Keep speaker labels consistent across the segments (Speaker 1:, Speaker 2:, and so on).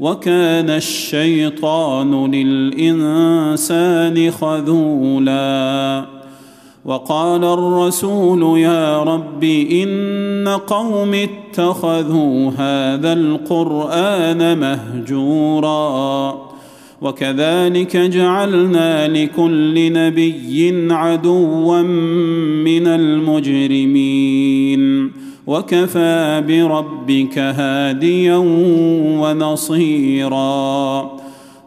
Speaker 1: وكان الشيطان للإنسان خذولا. وقال الرسول يا رب إن قوم اتخذوا هذا القرآن مهجورا. وكذلك جعلنا لكل نبي عدوا من المجرمين. وكفى بربك هاديا ونصيرا.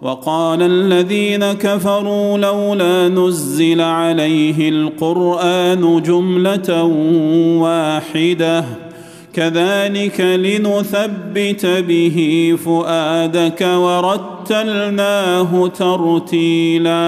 Speaker 1: وقال الذين كفروا لولا نزل عليه القرآن جملة واحدة. كذلك لنثبت به فؤادك ورتلناه ترتيلا.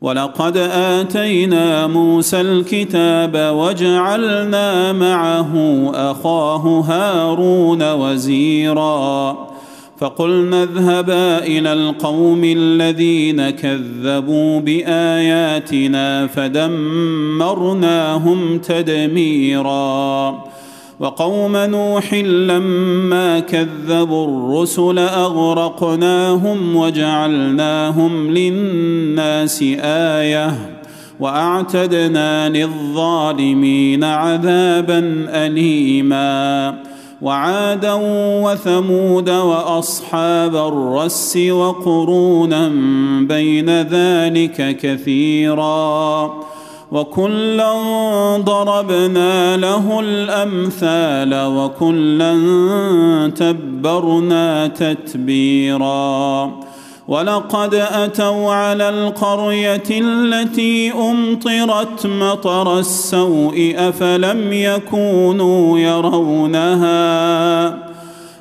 Speaker 1: ولقد آتينا موسى الكتاب وجعلنا معه أخاه هارون وزيرا. فقلنا اذهبا إلى القوم الذين كذبوا بآياتنا فدمرناهم تدميرا. وقوم نوح لما كذبوا الرسل أغرقناهم وجعلناهم للناس آية وأعتدنا للظالمين عذابا اليما وعادا وثمود وأصحاب الرس وقرونا بين ذلك كثيرا وكلا ضربنا له الأمثال وكلا تبرنا تتبيرا. ولقد أتوا على القرية التي أمطرت مطر السوء أفلم يكونوا يرونها؟